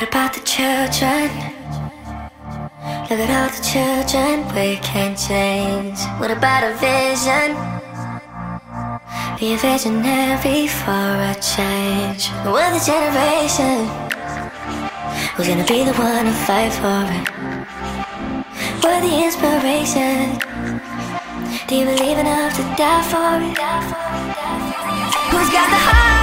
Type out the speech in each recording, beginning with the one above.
What about the children? Look at all the children we can change. What about a vision? Be a visionary for a change. We're the generation who's gonna be the one to fight for it. We're the inspiration. Do you believe enough to die for it? Who's got the heart?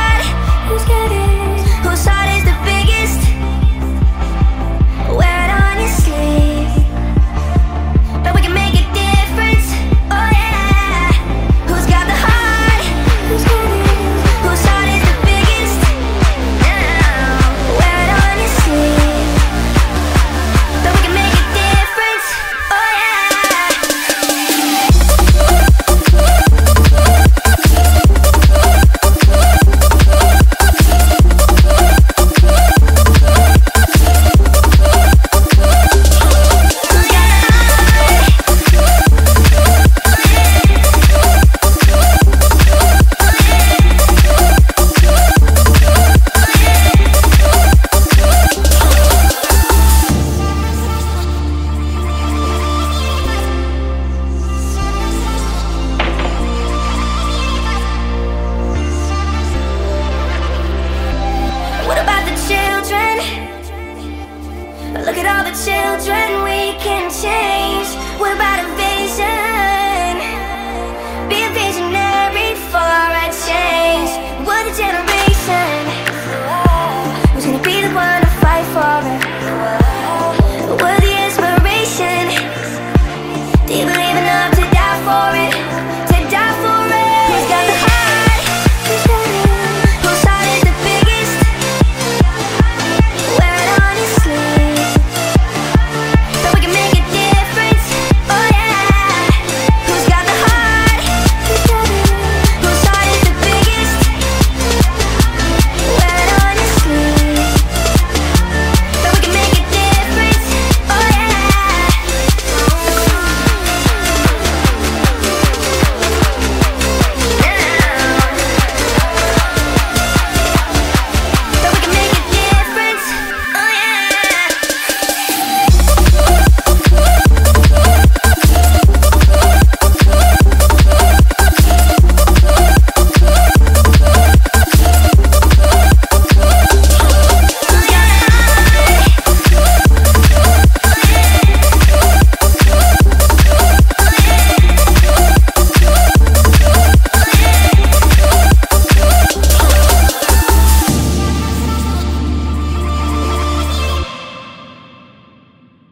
Look at all the children we can change. What about a vision? Be a vision.